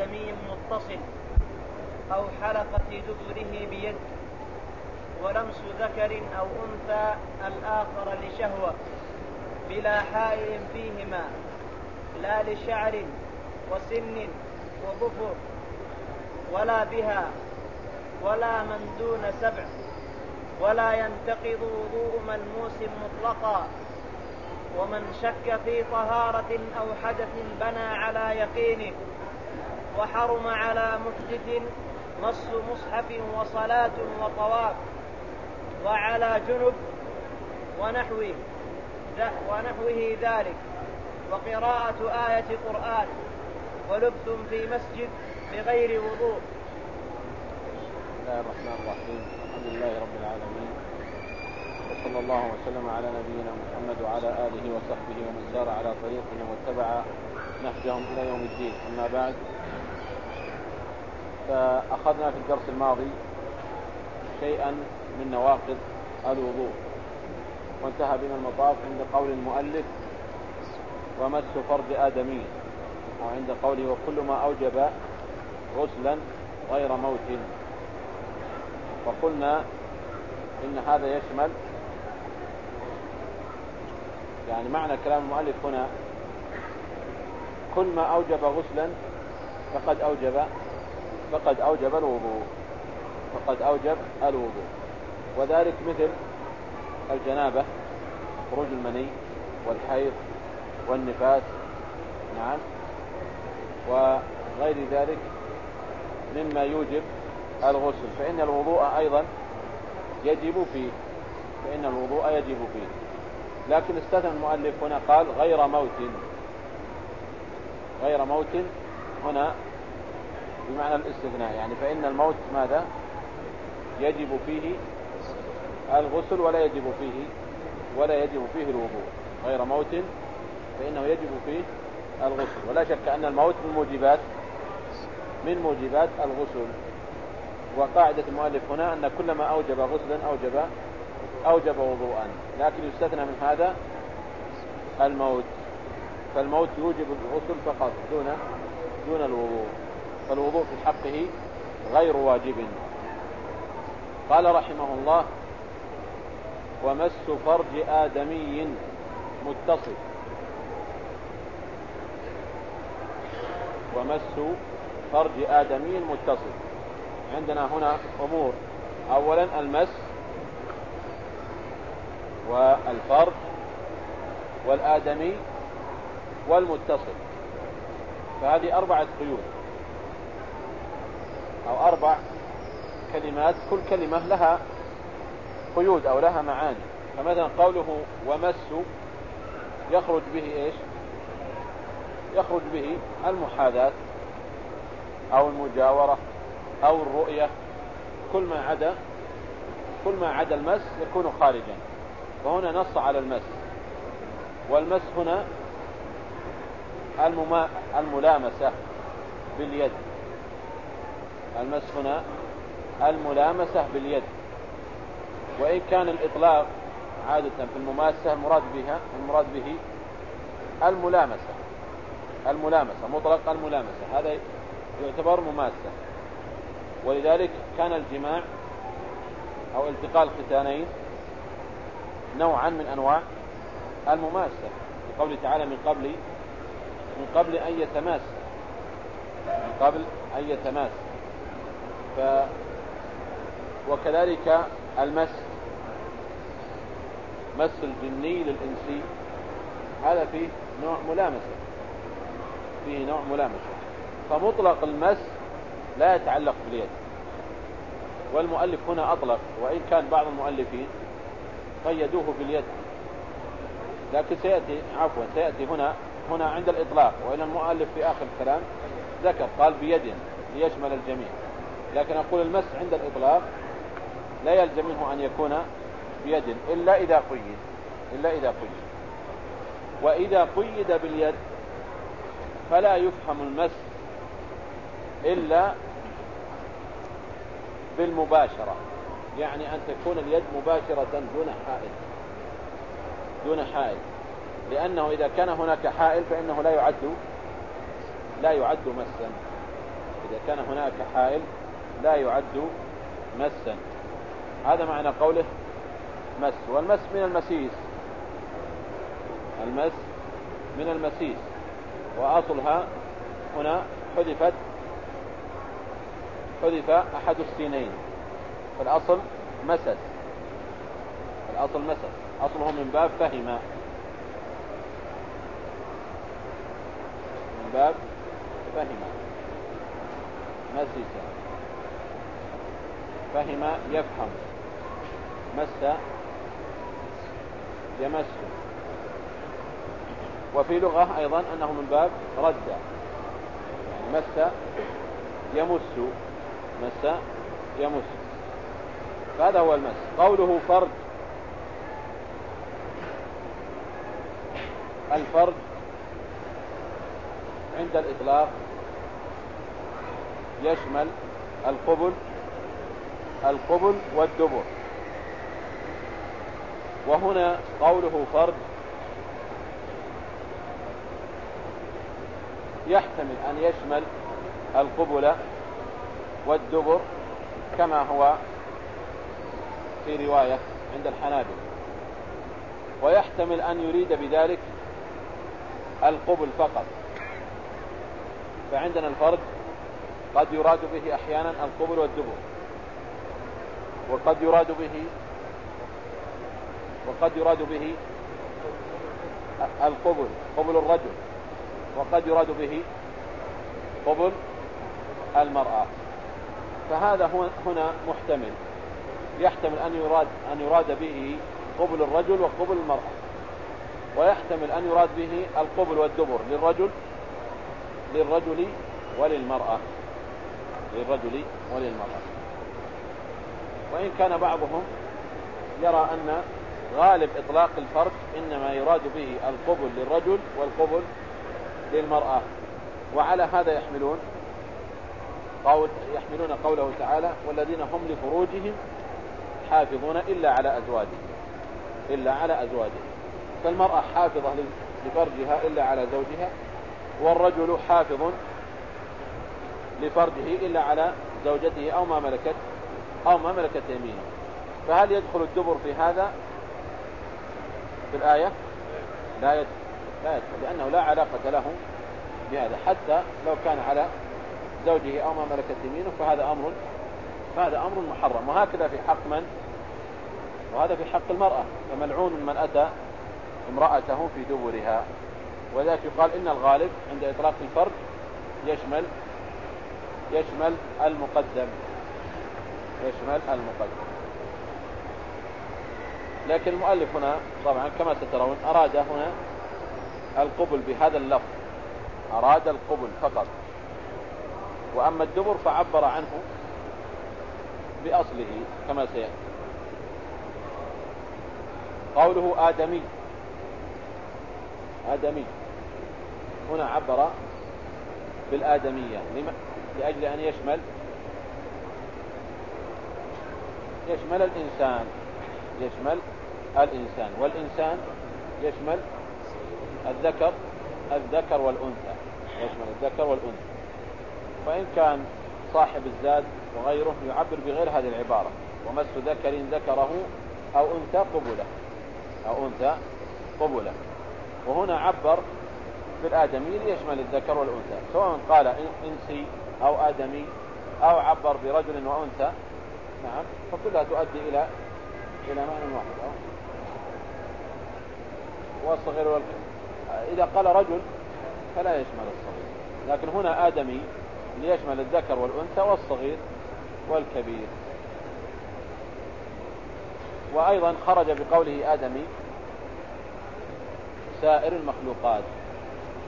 آدمي متصل أو حلقة دبره بيد ولمس ذكر أو أنثى الآخر لشهوة بلا حائل فيهما لا لشعر وسن وظفر ولا بها ولا من دون سبع ولا ينتقض وضوء ملموس مطلقا ومن شك في طهارة أو حدث بنى على يقينه. وحرم على محدث مص مصحف وصلاة وطواف وعلى جنب ونحوه ونحوه ذلك. وقراءة آية قرآن ولبث في مسجد بغير وضوء. بسم الله الرحمن الرحيم. الحمد لله رب العالمين. وصلى الله وسلم على نبينا محمد وعلى آله وصحبه ومن سار على طريقهم واتبع نهجهم إلى يوم الدين. أما بعد فأخذنا في الدرس الماضي شيئا من نواقض الوضوء. وانتهى بنا المطاف عند قول المؤلف ومس فرج آدمي. وعند قوله وكل ما أوجب غسلا غير موت. وقلنا إن هذا يشمل يعني معنى كلام المؤلف هنا كل ما أوجب غسلا فقد أوجب فقد أوجب الوضوء. فقد أوجب الوضوء. وذلك مثل الجنابة خروج المني والحيض والنفاس. نعم. وغير ذلك مما يوجب الغسل. فإن الوضوء أيضا يجب فيه. فإن الوضوء يجب فيه. لكن استثنى المؤلف هنا قال غير موت. غير موت هنا بمعنى الاستثناء يعني فإن الموت ماذا؟ يجب فيه الغسل ولا يجب فيه ولا يجب فيه الوضوء غير موت فإنه يجب فيه الغسل. ولا شك أن الموت من موجبات من موجبات الغسل. وقاعدة المؤلف هنا أن كل ما أوجب غسلا أوجب أوجب وضوءا لكن يستثنى من هذا الموت. فالموت يوجب الغسل فقط دون دون الوضوء. فالوضوء في حقه غير واجب. قال رحمه الله ومس فرج آدمي متصل. ومس فرج آدمي متصل. عندنا هنا أمور. أولا المس والفرج والآدمي والمتصل. فهذه أربعة قيود. أو أربع كلمات كل كلمة لها قيود أو لها معاني. فمثلا قوله ومس يخرج به إيش؟ يخرج به المحاذاة أو المجاورة أو الرؤية. كل ما عدا كل ما عدا المس يكون خارجا. وهنا نص على المس. والمس هنا الملامسة باليد. المس هنا الملامسة باليد. وإن كان الإطلاق عادة في المماسة المراد بها المراد به الملامسة. الملامسة مطلق الملامسة. هذا يعتبر مماسة. ولذلك كان الجماع أو التقاء الختانين نوعا من أنواع المماسة. لقوله تعالى من قبل من قبل أن يتماس. من قبل أن يتماس. ف وكذلك المس مس الجني للإنسي. هذا فيه نوع ملامسة. فيه نوع ملامسة. فمطلق المس لا يتعلق باليد. والمؤلف هنا أطلق وإن كان بعض المؤلفين قيدوه باليد. لكن سيأتي عفوا سيأتي هنا هنا عند الإطلاق. وإن المؤلف في آخر الكلام ذكر قال بيد ليشمل الجميع. لكن أقول المس عند الإطلاق لا يلزم منه أن يكون بيد إلا إذا قيد إلا إذا قيد. وإذا قيد باليد فلا يفهم المس إلا بالمباشرة. يعني أن تكون اليد مباشرة دون حائل. دون حائل. لأنه إذا كان هناك حائل فإنه لا يعد لا يعد مسا. إذا كان هناك حائل لا يعد مسا. هذا معنى قوله مس. والمس من المسيس. المس من المسيس. وأصلها هنا حذفت حذف أحد السينين. فالأصل مسس. الأصل مسس. أصله من باب فهم. من باب فهم. مسس. فهم يفهم. مس. يمس. وفي لغة أيضا أنه من باب رد. يعني مس. يمس. مس. يمس. فهذا هو المس. قوله فرد. الفرد عند الإطلاق يشمل القبل القبل والدبر. وهنا قوله فرد يحتمل أن يشمل القبل والدبر كما هو في رواية عند الحنابل ويحتمل أن يريد بذلك القبل فقط. فعندنا الفرد قد يراد به أحيانا القبل والدبر. وقد يراد به وقد يراد به القبل قبل الرجل. وقد يراد به قبل المرأة. فهذا هنا محتمل. يحتمل أن يراد أن يراد به قبل الرجل وقبل المرأة. ويحتمل أن يراد به القبل والدبر للرجل للرجل وللمرأة. للرجل وللمرأة. وإن كان بعضهم يرى أن غالب إطلاق الفرد إنما يراد به القبل للرجل والقبل للمرأة. وعلى هذا يحملون قول يحملون قوله تعالى والذين هم لفروجهم حافظون إلا على أزواجهم. إلا على أزواجهم. فالمرأة حافظة لفرجها إلا على زوجها والرجل حافظ لفرجه إلا على زوجته أو ما ملكت أو ما ملكت يمينه فهل يدخل الدبر في هذا؟ في الآية؟ لا يدخل لا يدخل لأنه لا علاقة له بهذا. حتى لو كان على زوجه أو ما ملكت يمينه فهذا أمر فهذا أمر محرم. وهكذا في حق من؟ وهذا في حق المرأة. فملعون من أتى امرأته في دبرها. وذلك يقال إن الغالب عند إطلاق الفرد يشمل يشمل المقدم. يشمل المقدم. لكن المؤلف هنا طبعا كما سترون أراد هنا القبل بهذا اللفظ. أراد القبل فقط. وأما الدبر فعبر عنه بأصله كما سيأتي. قوله آدمي. آدمي. هنا عبر بالآدمية. لأجل أن يشمل يشمل الإنسان يشمل الإنسان والإنسان يشمل الذكر الذكر والأنثى يشمل الذكر والأنثى. فإن كان صاحب الزاد وغيره يعبر بغير هذه العبارة ومس ذكر ذكره أو أنثى قبله أو أنثى قبله. وهنا عبر بالآدمي ليشمل الذكر والأنثى سواء قال إنسي أو آدمي أو عبر برجل وأنثى نعم. فكلها تؤدي إلى إلى معنى واحد. والصغير والكبير إذا قال رجل فلا يشمل الصغير. لكن هنا آدمي ليشمل الذكر والأنثى والصغير والكبير. وأيضا خرج بقوله آدمي سائر المخلوقات.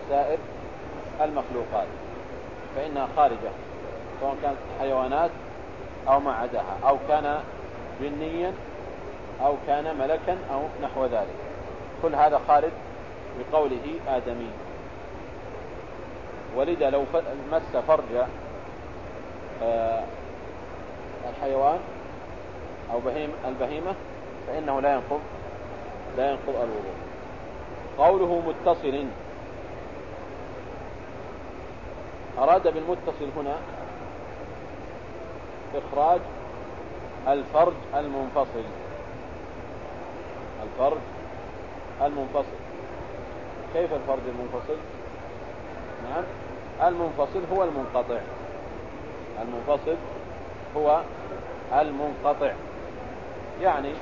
سائر المخلوقات. فإنها خارجة سواء كانت حيوانات أو ما عداها أو كان جنيا أو كان ملكا أو نحو ذلك. كل هذا خارج بقوله آدمي. ولذا لو مس فرج آه، الحيوان أو بهيم البهيمة فإنه لا ينقض لا ينقض الوضوء. قوله متصل. أراد بالمتصل هنا إخراج الفرج المنفصل. الفرج المنفصل. كيف الفرج المنفصل؟ نعم. المنفصل هو المنقطع. المنفصل هو المنقطع. يعني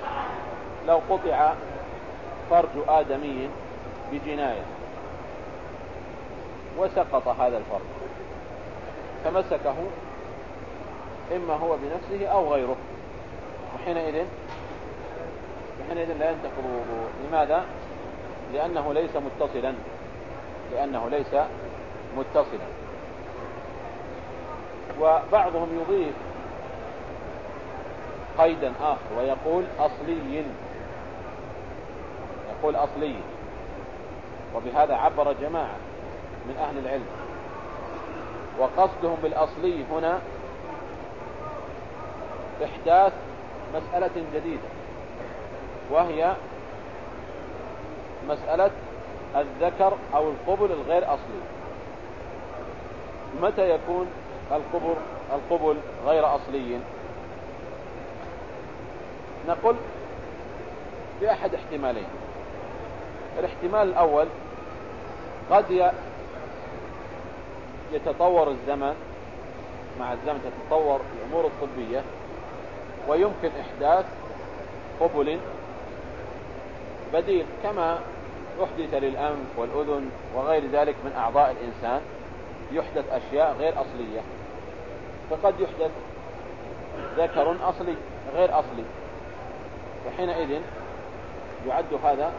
لو قطع فرج آدمي بجناية وسقط هذا الفرج فمسكه إما هو بنفسه أو غيره. وحينئذ وحينئذ لا ينتقض الوضوء. لماذا؟ لأنه ليس متصلا. لأنه ليس متصلا. وبعضهم يضيف قيدا آخر ويقول أصلي يقول أصلي وبهذا عبر جماعة من أهل العلم. وقصدهم بالأصلي هنا إحداث مسألة جديدة وهي مسألة الذكر أو القبل الغير أصلي. متى يكون القبر القبل غير أصلي؟ نقول بأحد احتمالين. الاحتمال الأول قد يتطور الزمن مع الزمن تتطور الأمور الطبية ويمكن إحداث قبل بديل كما أحدث للأنف والأذن وغير ذلك من أعضاء الإنسان يحدث أشياء غير أصلية. فقد يحدث ذكر أصلي غير أصلي. فحينئذ يعد هذا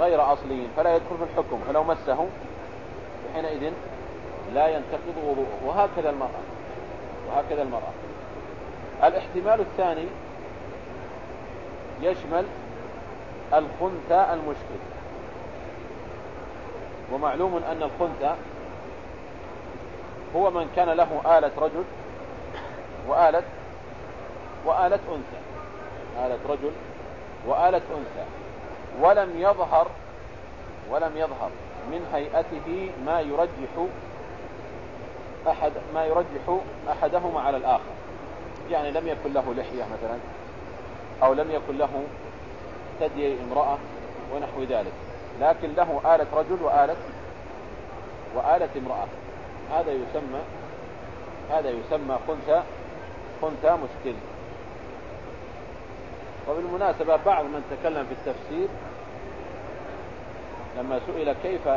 غير أصلي. فلا يدخل في الحكم فلو مسه فحينئذ لا ينتقض وضوءه. وهكذا المرأة وهكذا المرأة. الاحتمال الثاني يشمل الخنثى المشكل. ومعلوم أن الخنثى هو من كان له آلة رجل وآلة وآلة أنثى. آلة رجل وآلة أنثى. ولم يظهر ولم يظهر من هيئته ما يرجح أحد ما يرجح أحدهما على الآخر. يعني لم يكن له لحية مثلا أو لم يكن له ثدي امرأة ونحو ذلك. لكن له آلة رجل وآلة وآلة امرأة. هذا يسمى هذا يسمى خنثى خنثى مشكل. وبالمناسبة بعض من تكلم في التفسير لما سئل كيف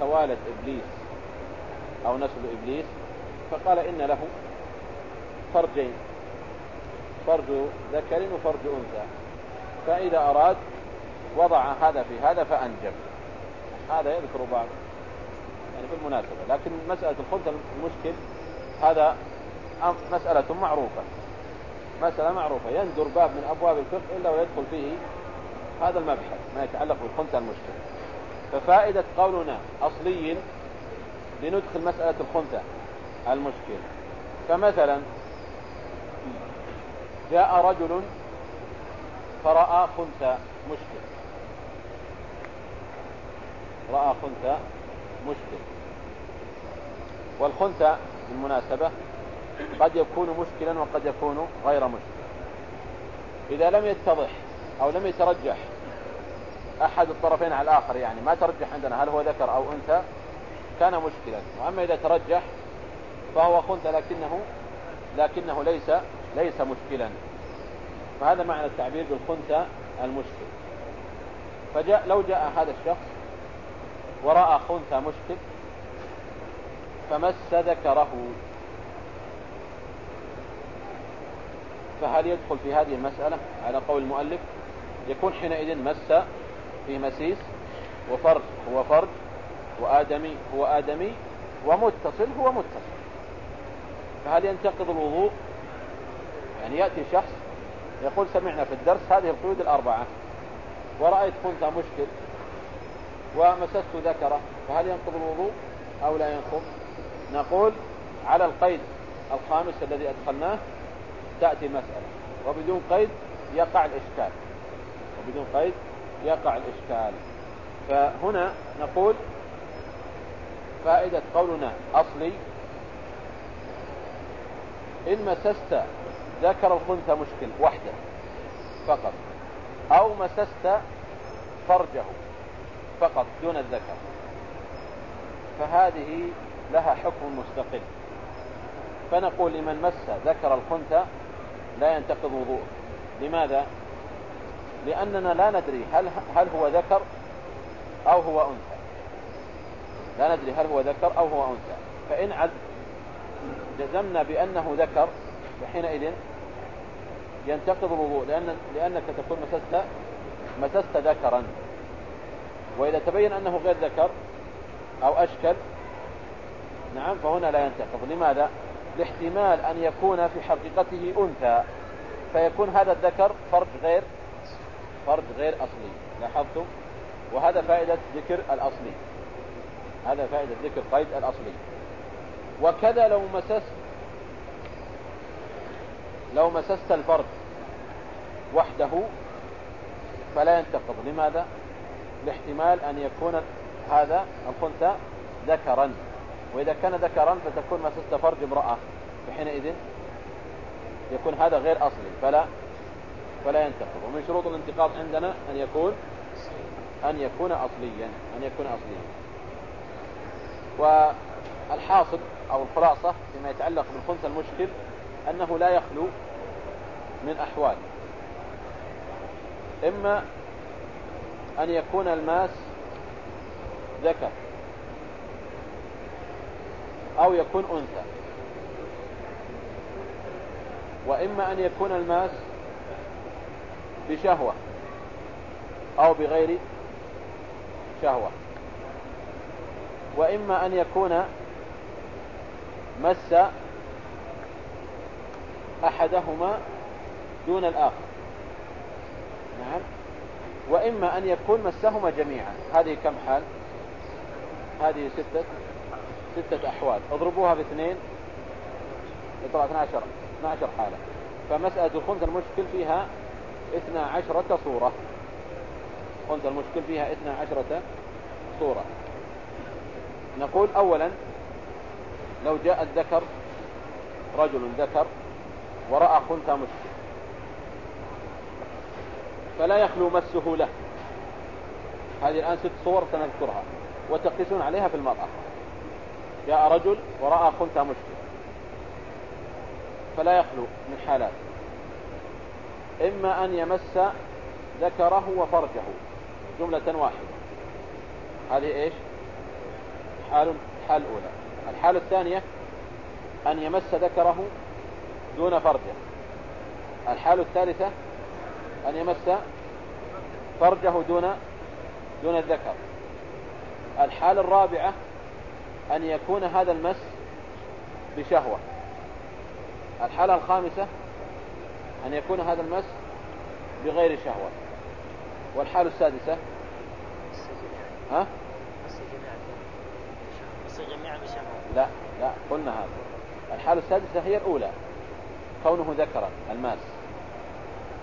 توالت إبليس أو نسل إبليس فقال إن له فرجين. فرج ذكر وفرج أنثى. فإذا أراد وضع هذا في هذا فأنجب. هذا يذكر بعض. يعني بالمناسبة لكن مسألة الخنثى المشكل هذا مسألة معروفة. مسألة معروفة. يندر باب من أبواب الفقه إلا ويدخل فيه هذا المبحث ما يتعلق بالخنثى المشكل. ففائدة قولنا أصلي لندخل مسألة الخنثى المشكل. فمثلا جاء رجل فرأى خنثى مشكل. رأى خنثى مشكل. والخنثى بالمناسبة قد يكون مشكلا وقد يكون غير مشكل. إذا لم يتضح أو لم يترجح أحد الطرفين على الآخر يعني ما ترجح عندنا هل هو ذكر أو أنثى كان مشكلا. وأما إذا ترجح فهو خنثى لكنه لكنه ليس ليس مشكلا. فهذا معنى التعبير بالخنثى المشكل. فجاء لو جاء هذا الشخص ورأى خنثى مشكل فمس ذكره. فهل يدخل في هذه المسألة؟ على قول المؤلف يكون حينئذ مس في مسيس وفرج هو فرج وآدمي هو آدمي ومتصل هو متصل. فهل ينتقض الوضوء؟ يعني يأتي شخص يقول سمعنا في الدرس هذه القيود الأربعة. ورأيت خنثى مشكل ومسست ذكرة فهل ينقض الوضوء أو لا ينقض؟ نقول على القيد الخامس الذي أدخلناه تأتي مسألة وبدون قيد يقع الإشكال. وبدون قيد يقع الإشكال. فهنا نقول فائدة قولنا أصلي إن مسست ذكر الخنثى مشكل وحده فقط. أو مسست فرجه فقط دون الذكر. فهذه لها حكم مستقل. فنقول لمن مس ذكر الخنثى لا ينتقض وضوءه. لماذا؟ لأننا لا ندري هل, هل هو ذكر أو هو أنثى. لا ندري هل هو ذكر أو هو أنثى. فإن عد جزمنا بأنه ذكر فحينئذ ينتقض الوضوء لأن لأنك تكون مسست مسست ذكرا. وإذا تبين أنه غير ذكر أو أشكل نعم فهنا لا ينتقض. لماذا؟ لاحتمال أن يكون في حقيقته أنثى. فيكون هذا الذكر فرد غير فرد غير أصلي. لاحظتم؟ وهذا فائدة ذكر الأصلي. هذا فائدة ذكر قيد الأصلي. وكذا لو مسست لو مسست الفرد وحده فلا ينتقض. لماذا؟ لاحتمال أن يكون هذا الخنثى ذكرا. وإذا كان ذكرا فتكون مسست فرج امرأة فحينئذ يكون هذا غير أصلي فلا فلا ينتقض. ومن شروط الانتقاض عندنا أن يكون أن يكون أصليا أن يكون أصليا. والحاصل أو الخلاصة فيما يتعلق بالخنثى المشكل أنه لا يخلو من أحوال. إما أن يكون الماس ذكر أو يكون أنثى. وإما أن يكون الماس بشهوة أو بغير شهوة. وإما أن يكون مس أحدهما دون الآخر. نعم. وإما أن يكون مسهما جميعا. هذه كم حال؟ هذه ستة. ستة أحوال. اضربوها باثنين. يطلع 12 12 حالة. فمسألة الخنثى المشكل فيها 12 صورة. خنثى المشكل فيها 12 صورة. نقول أولا لو جاء الذكر رجل ذكر ورأى خنثى مشكل فلا يخلو مسه له. هذه الآن ست صور سنذكرها. وتقيسون عليها في المرأة. جاء رجل ورأى خنثى مشكل فلا يخلو من حالات. إما أن يمس ذكره وفرجه. جملة واحدة. هذه إيش؟ حال حال أولى. الحالة الثانية أن يمس ذكره دون فرجه. الحالة الثالثة أن يمس فرجه دون دون الذكر. الحالة الرابعة أن يكون هذا المس بشهوة. الحالة الخامسة أن يكون هذا المس بغير شهوة. والحالة السادسة ها؟ لا لا قلنا هذا. الحالة السادسة هي الأولى. كونه ذكرا الماس.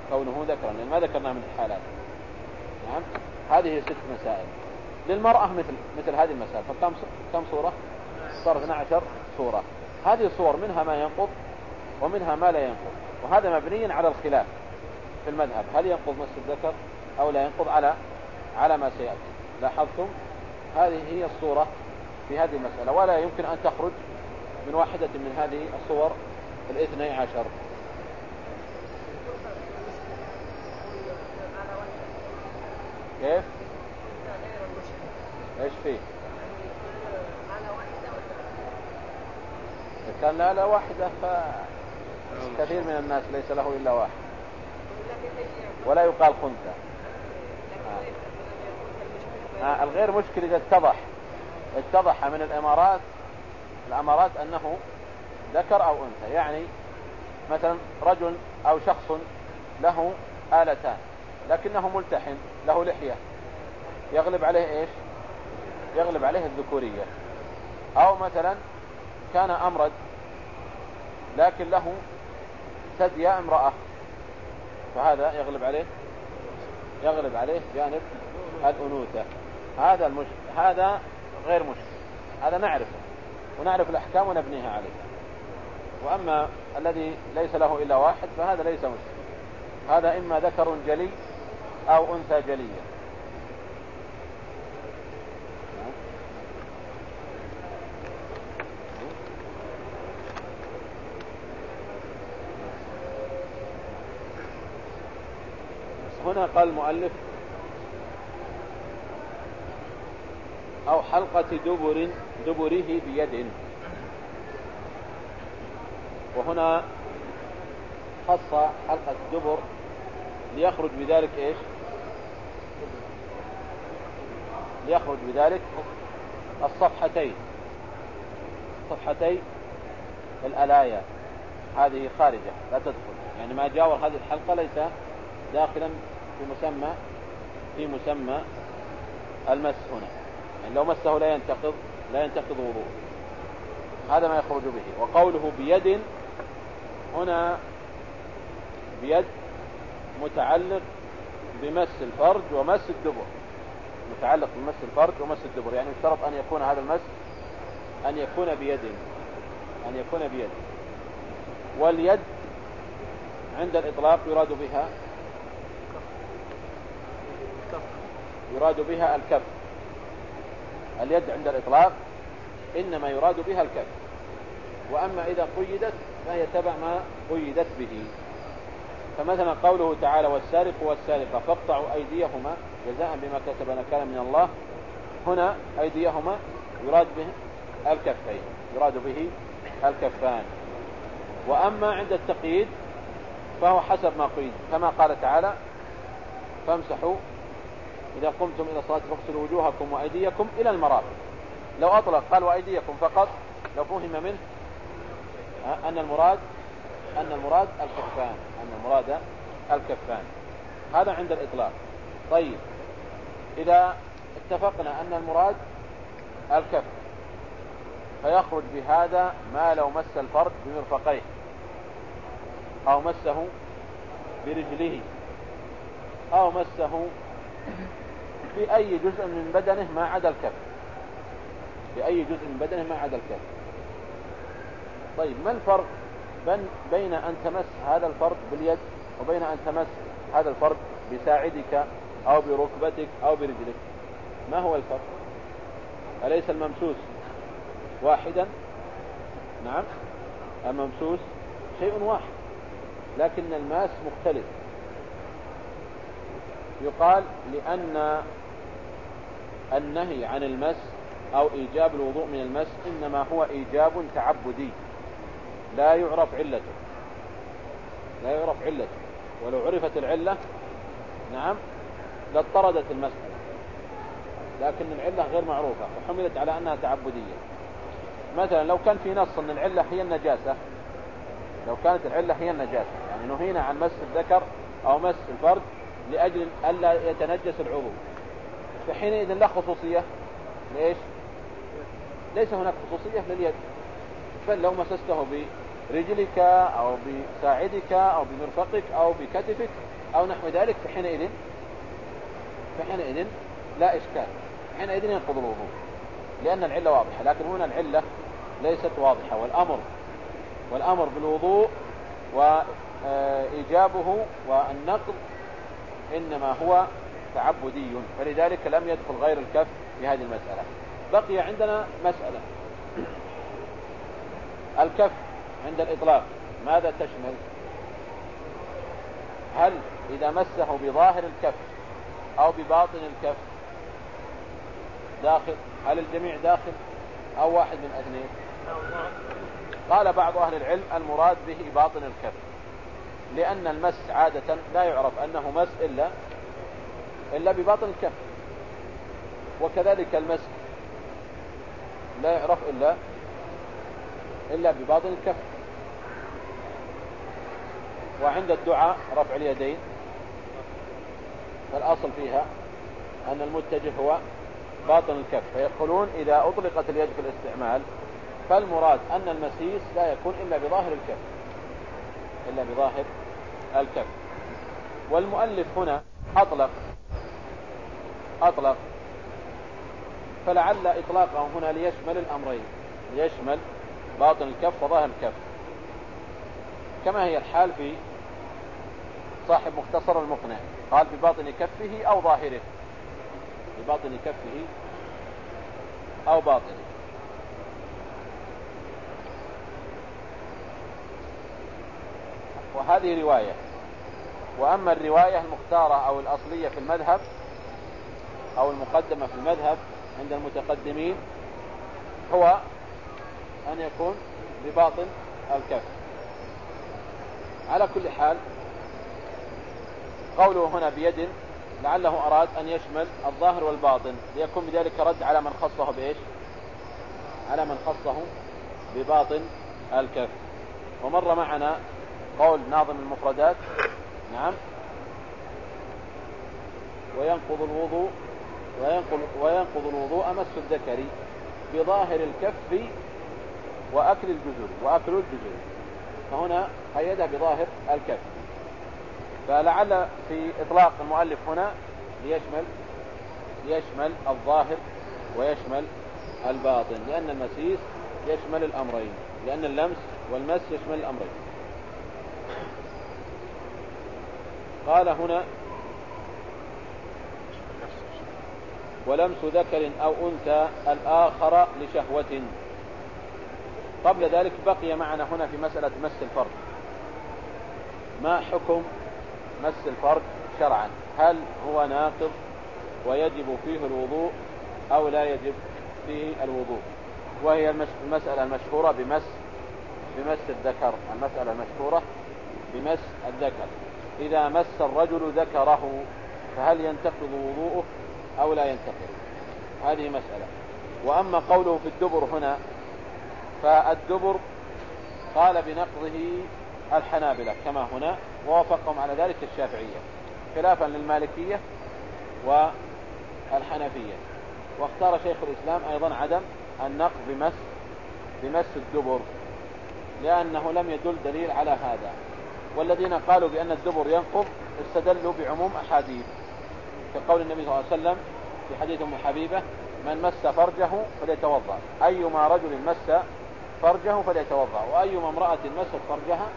كونه ذكرا لأن ما ذكرنا من الحالات. نعم؟ هذه ست مسائل. للمرأة مثل مثل هذه المسائل. فكم كم صورة؟ صار 12 صورة. هذه الصور منها ما ينقض ومنها ما لا ينقض. وهذا مبني على الخلاف في المذهب. هل ينقض مس الذكر أو لا ينقض؟ على على ما سيأتي. لاحظتم؟ هذه هي الصورة في هذه المسألة. ولا يمكن أن تخرج من واحدة من هذه الصور الاثني عشر. كيف؟ إيش فيه؟ إذا كان لا لا واحدة فكثير من الناس ليس له إلا واحد. ولا يقال خنثى. آه. آه الغير مشكل إذا اتضح. اتضح من الإمارات. الأمارات أنه ذكر أو أنثى. يعني مثلا رجل أو شخص له آلتان لكنه ملتحن له لحية. يغلب عليه إيش؟ يغلب عليه الذكورية. أو مثلا كان أمرد لكن له ثدي امرأة. فهذا يغلب عليه يغلب عليه جانب الأنوثة. هذا المشكل هذا غير مشكل هذا نعرفه ونعرف الأحكام ونبنيها عليه. وأما الذي ليس له إلا واحد فهذا ليس مسلم. هذا إما ذكر جلي أو أنثى جلية. هنا قال المؤلف أو حلقة دبر دبره بيد. وهنا خص حلقة الدبر ليخرج بذلك إيش؟ ليخرج بذلك الصفحتين. صفحتي الألايا. هذه خارجة لا تدخل. يعني ما جاور هذه الحلقة ليس داخلا في مسمى في مسمى المس هنا. يعني لو مسه لا ينتقض لا ينتقض وضوء هذا ما يخرج به. وقوله بيد هنا بيد متعلق بمس الفرج ومس الدبر. متعلق بمس الفرج ومس الدبر. يعني يشترط أن يكون هذا المس أن يكون بيد أن يكون بيد. واليد عند الإطلاق يراد بها يراد بها الكف. اليد عند الإطلاق إنما يراد بها الكف. وأما إذا قيدت فهي تبع ما قيدت به. فمثلا قوله تعالى والسارق والسارقة فاقطعوا أيديهما جزاء بما كسب نكالا من الله. هنا أيديهما يراد به الكفين يراد به الكفان. وأما عند التقييد فهو حسب ما قيد. كما قال تعالى فامسحوا إذا قمتم إلى الصلاة فاغسلوا وجوهكم وأيديكم إلى المرافق. لو أطلق قال وأيديكم فقط لو فهم منه أن المراد أن المراد الكفان أن المراد الكفان. هذا عند الإطلاق. طيب. إذا اتفقنا أن المراد الكف فيخرج بهذا ما لو مس الفرد بمرفقيه أو مسه برجله أو مسه بأي جزء من بدنه ما عدا الكف. بأي جزء من بدنه ما عدا الكف. طيب ما الفرق بين أن تمس هذا الفرد باليد وبين أن تمس هذا الفرد بساعدك أو بركبتك أو برجلك؟ ما هو الفرق؟ أليس الممسوس واحدا؟ نعم الممسوس شيء واحد لكن الماس مختلف. يقال لأن النهي عن المس أو إيجاب الوضوء من المس إنما هو إيجاب تعبدي. لا يعرف علته. لا يعرف علته. ولو عرفت العلة نعم لاضطردت المسألة. لكن العلة غير معروفة وحملت على أنها تعبدية. مثلا لو كان في نص أن العلة هي النجاسة لو كانت العلة هي النجاسة يعني نهينا عن مس الذكر أو مس الفرد لأجل ألا يتنجس العضو. فحينئذ لا خصوصية. ليش؟ ليس هناك خصوصية لليد. بل لو مسسته برجلك أو بساعدك أو بمرفقك أو بكتفك أو نحو ذلك فحينئذ فحينئذ لا إشكال. حينئذ ينقض الوضوء لأن العلة واضحة لكن هنا العلة ليست واضحة. والأمر والأمر بالوضوء وإيجابه والنقض إنما هو تعبدي. فلذلك لم يدخل غير الكف في هذه المسألة. بقي عندنا مسألة. الكف عند الإطلاق ماذا تشمل؟ هل إذا مسه بظاهر الكف أو بباطن الكف داخل هل الجميع داخل أو واحد من أثنين؟ قال بعض أهل العلم المراد به باطن الكف لأن المس عادة لا يعرف أنه مس إلا إلا بباطن الكف وكذلك المس لا يعرف إلا إلا بباطن الكف. وعند الدعاء رفع اليدين. فالأصل فيها أن المتجه هو باطن الكف. فيقولون إذا أطلقت اليد في الاستعمال فالمراد أن المسيس لا يكون إلا بظاهر الكف. إلا بظاهر الكف. والمؤلف هنا أطلق أطلق. فلعل إطلاقه هنا ليشمل الأمرين. ليشمل باطن الكف وظاهر الكف. كما هي الحال في صاحب مختصر المقنع. قال بباطن كفه أو ظاهره. بباطن كفه أو باطنه. وهذه رواية. وأما الرواية المختارة أو الأصلية في المذهب أو المقدمة في المذهب عند المتقدمين هو أن يكون بباطن الكف. على كل حال قوله هنا بيد لعله أراد أن يشمل الظاهر والباطن ليكون بذلك رد على من خصه بإيش؟ على من خصه بباطن الكف. ومر معنا قول ناظم المفردات نعم وينقض الوضوء وينقض, وينقض الوضوء مس الذكر بظاهر الكف وأكل الجزر وأكل الجزر. فهنا قيدها بظاهر الكف. فلعل في إطلاق المؤلف هنا ليشمل يشمل الظاهر ويشمل الباطن لأن المسيس يشمل الأمرين لأن اللمس والمس يشمل الأمرين. قال هنا ولمس ذكر أو أنثى الآخر لشهوة. قبل ذلك بقي معنا هنا في مسألة مس الفرد. ما حكم مس الفرد شرعا؟ هل هو ناقض ويجب فيه الوضوء أو لا يجب فيه الوضوء؟ وهي المسألة المشهورة بمس بمس الذكر. المسألة المشهورة بمس الذكر. إذا مس الرجل ذكره فهل ينتقض وضوءه أو لا ينتقض؟ هذه مسألة. وأما قوله في الدبر هنا فالدبر قال بنقضه الحنابلة كما هنا ووافقهم على ذلك الشافعية خلافا للمالكية والحنفية. واختار شيخ الإسلام أيضا عدم النقض بمس بمس الدبر لأنه لم يدل دليل على هذا. والذين قالوا بأن الدبر ينقض استدلوا بعموم أحاديث. كقول النبي صلى الله عليه وسلم في حديث أم حبيبة من مس فرجه فليتوضأ. أيما رجل مس فرجه فليتوضأ وأيما امرأة مست فرجها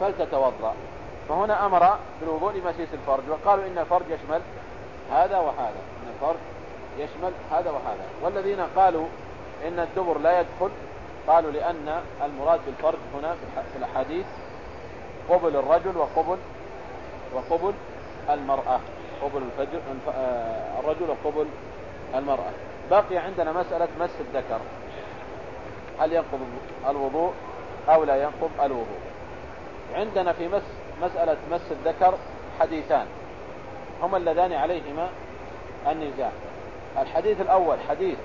فلتتوضأ. فهنا أمر بالوضوء لمسيس الفرج وقالوا إن الفرج يشمل هذا وهذا إن الفرج يشمل هذا وهذا. والذين قالوا إن الدبر لا يدخل قالوا لأن المراد بالفرج هنا في الأحاديث قبل الرجل وقبل وقبل المرأة قبل الفجر آه، الرجل وقبل المرأة. بقي عندنا مسألة مس الذكر. هل ينقض الوضوء أو لا ينقض الوضوء؟ عندنا في مس مسألة مس الذكر حديثان. هما اللذان عليهما النزاع. الحديث الأول حديث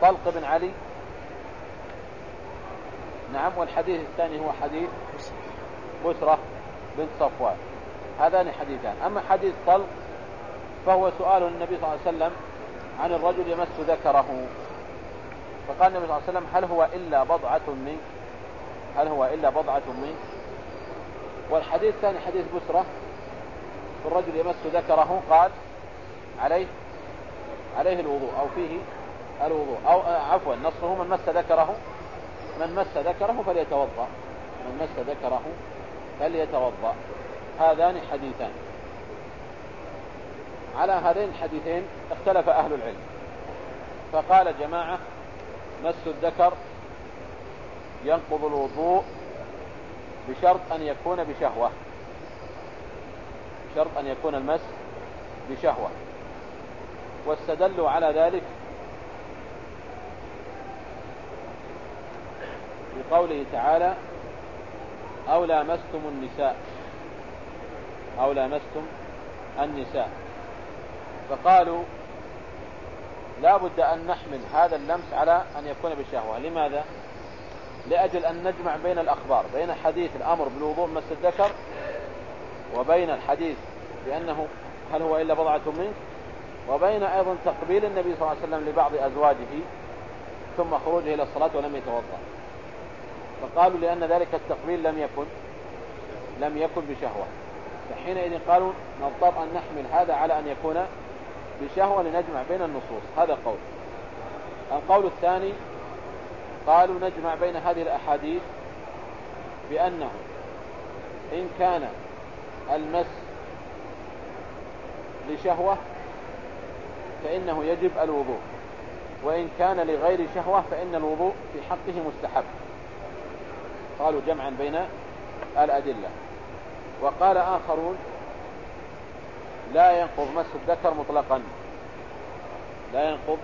طلق بن علي. نعم والحديث الثاني هو حديث بسرة بنت صفوان. هذان حديثان. أما حديث طلق فهو سؤال النبي صلى الله عليه وسلم عن الرجل يمس ذكره. فقال النبي صلى الله عليه وسلم هل هو إلا بضعة منك هل هو إلا بضعة منك والحديث الثاني حديث بسرة الرجل يمس ذكره قال عليه عليه الوضوء أو فيه الوضوء أو عفوا نصه من مس ذكره من مس ذكره فليتوضأ من مس ذكره فليتوضأ. هذان حديثان. على هذين الحديثين اختلف أهل العلم. فقال جماعة مس الذكر ينقض الوضوء بشرط أن يكون بشهوة. شرط أن يكون المس بشهوة. واستدلوا على ذلك بقوله تعالى أو لامستم النساء. أو لامستم النساء. فقالوا لا بد أن نحمل هذا اللمس على أن يكون بالشهوة لماذا؟ لأجل أن نجمع بين الأخبار بين حديث الأمر بالوضوء مس الذكر وبين الحديث بأنه هل هو إلا بضعة منك وبين أيضا تقبيل النبي صلى الله عليه وسلم لبعض أزواجه ثم خروجه إلى الصلاة ولم يتوضأ. فقالوا لأن ذلك التقبيل لم يكن لم يكن بشهوة. فحينئذ قالوا نضطر أن نحمل هذا على أن يكون بشهوة لنجمع بين النصوص. هذا قول. القول الثاني قالوا نجمع بين هذه الأحاديث بأنه إن كان المس لشهوة فإنه يجب الوضوء وإن كان لغير شهوة فإن الوضوء في حقه مستحب. قالوا جمعا بين الأدلة. وقال آخرون لا ينقض مس الذكر مطلقا. لا ينقض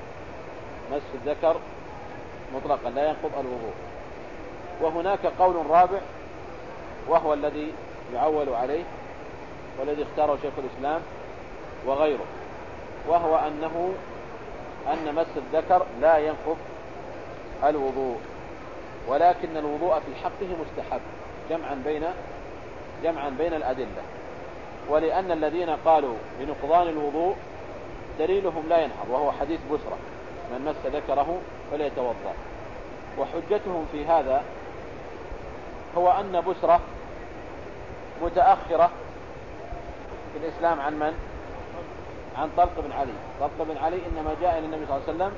مس الذكر مطلقا. لا ينقض الوضوء. وهناك قول رابع وهو الذي يعول عليه والذي اختاره شيخ الإسلام وغيره وهو أنه أن مس الذكر لا ينقض الوضوء ولكن الوضوء في حقه مستحب جمعا بين جمعا بين الأدلة. ولأن الذين قالوا بنقضان الوضوء دليلهم لا ينحر وهو حديث بسرة من مس ذكره فليتوضأ. وحجتهم في هذا هو أن بسرة متأخرة في الإسلام عن من؟ عن طلق بن علي. طلق بن علي إنما جاء إلى النبي صلى الله عليه وسلم